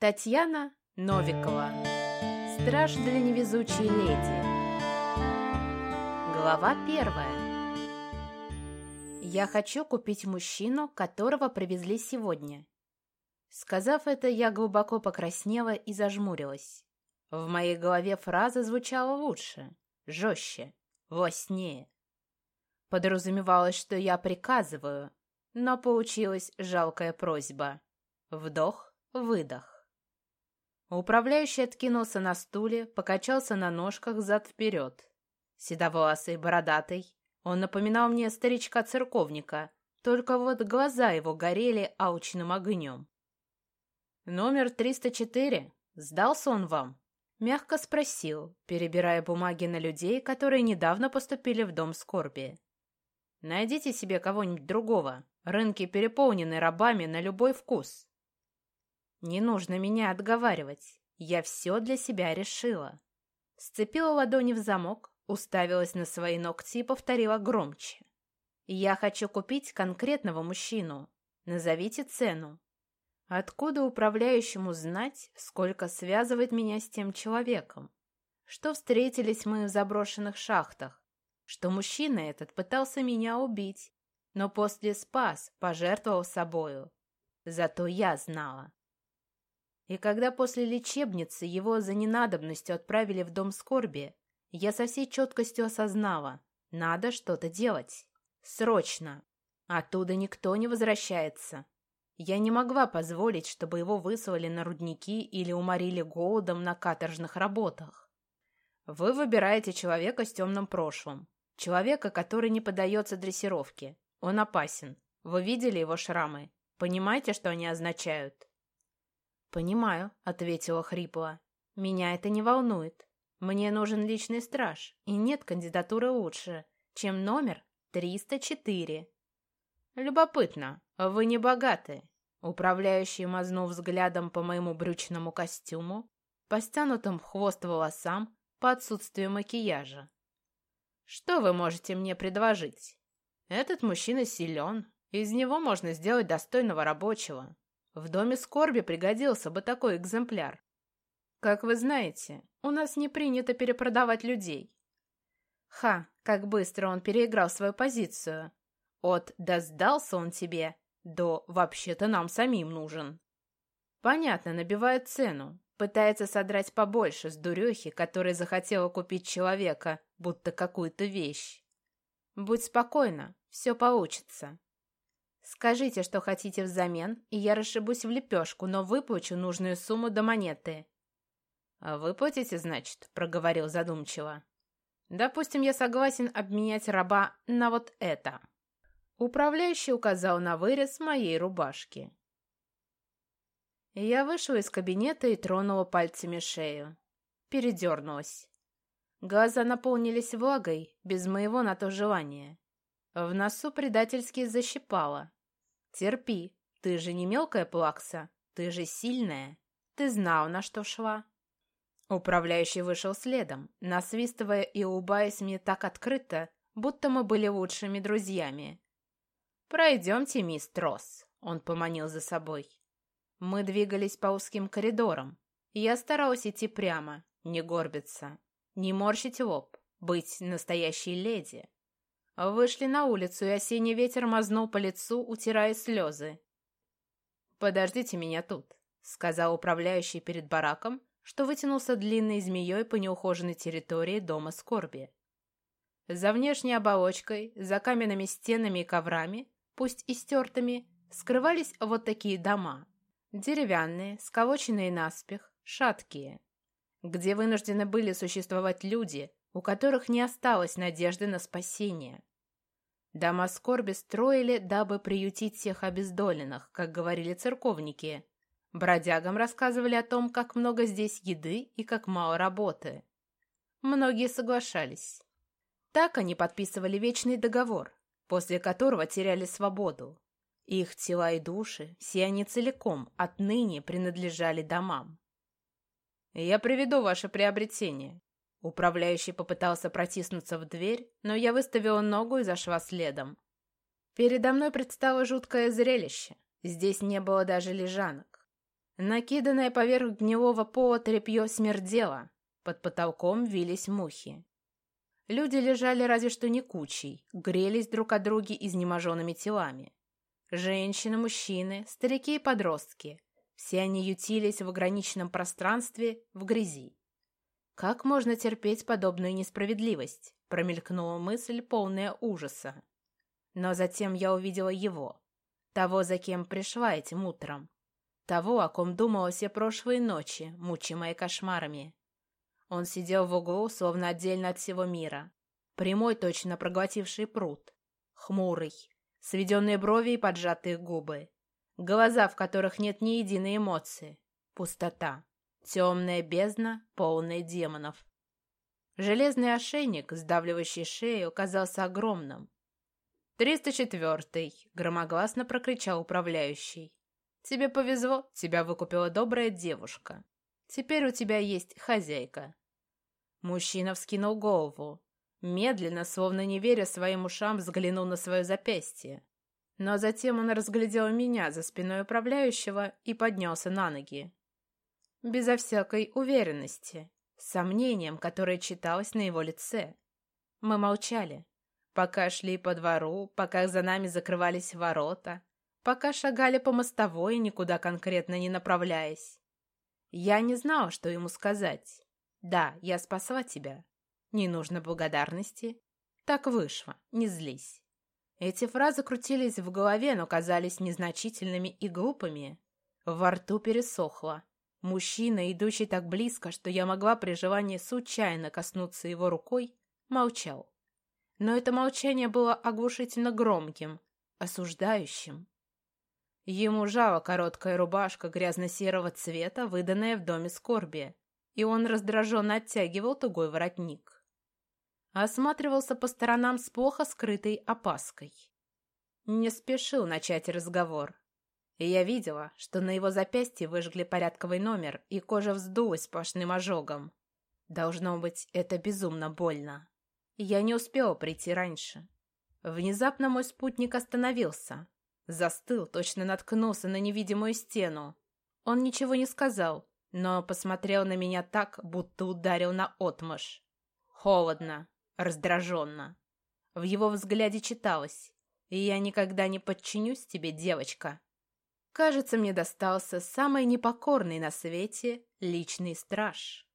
Татьяна Новикова. Страж для невезучей леди. Глава первая. Я хочу купить мужчину, которого привезли сегодня. Сказав это, я глубоко покраснела и зажмурилась. В моей голове фраза звучала лучше, жестче, властнее. Подразумевалось, что я приказываю, но получилась жалкая просьба. Вдох, выдох. Управляющий откинулся на стуле, покачался на ножках зад-вперед. Седовласый, бородатый. Он напоминал мне старичка-церковника, только вот глаза его горели алчным огнем. «Номер 304. Сдался он вам?» Мягко спросил, перебирая бумаги на людей, которые недавно поступили в дом скорби. «Найдите себе кого-нибудь другого. Рынки переполнены рабами на любой вкус. Не нужно меня отговаривать. Я все для себя решила. Сцепила ладони в замок, уставилась на свои ногти и повторила громче. Я хочу купить конкретного мужчину. Назовите цену. Откуда управляющему знать, сколько связывает меня с тем человеком? Что встретились мы в заброшенных шахтах? Что мужчина этот пытался меня убить, но после спас, пожертвовал собою. Зато я знала. И когда после лечебницы его за ненадобностью отправили в дом скорби, я со всей четкостью осознала, надо что-то делать. Срочно. Оттуда никто не возвращается. Я не могла позволить, чтобы его выслали на рудники или уморили голодом на каторжных работах. Вы выбираете человека с темным прошлым. Человека, который не поддается дрессировке. Он опасен. Вы видели его шрамы? Понимаете, что они означают? «Понимаю», — ответила хрипло. «Меня это не волнует. Мне нужен личный страж, и нет кандидатуры лучше, чем номер 304». «Любопытно, вы не богаты». Управляющий мазнул взглядом по моему брючному костюму, по стянутым хвост волосам, по отсутствию макияжа. «Что вы можете мне предложить? Этот мужчина силен, из него можно сделать достойного рабочего. В доме скорби пригодился бы такой экземпляр. Как вы знаете, у нас не принято перепродавать людей. Ха, как быстро он переиграл свою позицию. От «да сдался он тебе» до «вообще-то нам самим нужен». Понятно, набивает цену, пытается содрать побольше с дурехи, которая захотела купить человека, будто какую-то вещь. Будь спокойна, все получится. Скажите, что хотите взамен, и я расшибусь в лепешку, но выплачу нужную сумму до монеты». «А «Выплатите, значит?» — проговорил задумчиво. «Допустим, я согласен обменять раба на вот это». Управляющий указал на вырез моей рубашки. Я вышла из кабинета и тронула пальцами шею. Передернулась. Глаза наполнились влагой, без моего на то желания. В носу предательски защипало. «Терпи, ты же не мелкая плакса, ты же сильная. Ты знал, на что шла». Управляющий вышел следом, насвистывая и улыбаясь мне так открыто, будто мы были лучшими друзьями. «Пройдемте, мисс Трос», — он поманил за собой. Мы двигались по узким коридорам. Я старалась идти прямо, не горбиться, не морщить лоб, быть настоящей леди. Вышли на улицу, и осенний ветер мазнул по лицу, утирая слезы. «Подождите меня тут», — сказал управляющий перед бараком, что вытянулся длинной змеей по неухоженной территории дома скорби. За внешней оболочкой, за каменными стенами и коврами, пусть и стертыми, скрывались вот такие дома. Деревянные, сколоченные наспех, шаткие. Где вынуждены были существовать люди, у которых не осталось надежды на спасение. Дома скорби строили, дабы приютить всех обездоленных, как говорили церковники. Бродягам рассказывали о том, как много здесь еды и как мало работы. Многие соглашались. Так они подписывали вечный договор, после которого теряли свободу. Их тела и души, все они целиком, отныне принадлежали домам. «Я приведу ваше приобретение», Управляющий попытался протиснуться в дверь, но я выставила ногу и зашла следом. Передо мной предстало жуткое зрелище. Здесь не было даже лежанок. Накиданное поверх гнилого пола тряпье смердело. Под потолком вились мухи. Люди лежали разве что не кучей, грелись друг от друга изнеможенными телами. Женщины, мужчины, старики и подростки. Все они ютились в ограниченном пространстве, в грязи. «Как можно терпеть подобную несправедливость?» — промелькнула мысль, полная ужаса. Но затем я увидела его, того, за кем пришла этим утром, того, о ком думала все прошлые ночи, мучимые кошмарами. Он сидел в углу, словно отдельно от всего мира, прямой, точно проглотивший пруд, хмурый, сведенные брови и поджатые губы, глаза, в которых нет ни единой эмоции, пустота, темная бездна, полная демонов. Железный ошейник, сдавливающий шею, казался огромным. «Триста четвертый!» — громогласно прокричал управляющий. «Тебе повезло, тебя выкупила добрая девушка. Теперь у тебя есть хозяйка». Мужчина вскинул голову. Медленно, словно не веря своим ушам, взглянул на свое запястье. Но затем он разглядел меня за спиной управляющего и поднялся на ноги. Безо всякой уверенности, с сомнением, которое читалось на его лице. Мы молчали, пока шли по двору, пока за нами закрывались ворота, пока шагали по мостовой, никуда конкретно не направляясь. Я не знала, что ему сказать. Да, я спасла тебя. Не нужно благодарности. Так вышло, не злись. Эти фразы крутились в голове, но казались незначительными и глупыми. Во рту пересохло. Мужчина, идущий так близко, что я могла при желании случайно коснуться его рукой, молчал. Но это молчание было оглушительно громким, осуждающим. Ему жала короткая рубашка грязно-серого цвета, выданная в доме скорби и он раздраженно оттягивал тугой воротник. Осматривался по сторонам с плохо скрытой опаской. Не спешил начать разговор. И я видела, что на его запястье выжгли порядковый номер, и кожа вздулась сплошным ожогом. Должно быть, это безумно больно. Я не успела прийти раньше. Внезапно мой спутник остановился. Застыл, точно наткнулся на невидимую стену. Он ничего не сказал, но посмотрел на меня так, будто ударил на отмышь. Холодно, раздраженно. В его взгляде читалось «Я никогда не подчинюсь тебе, девочка». Кажется, мне достался самый непокорный на свете личный страж.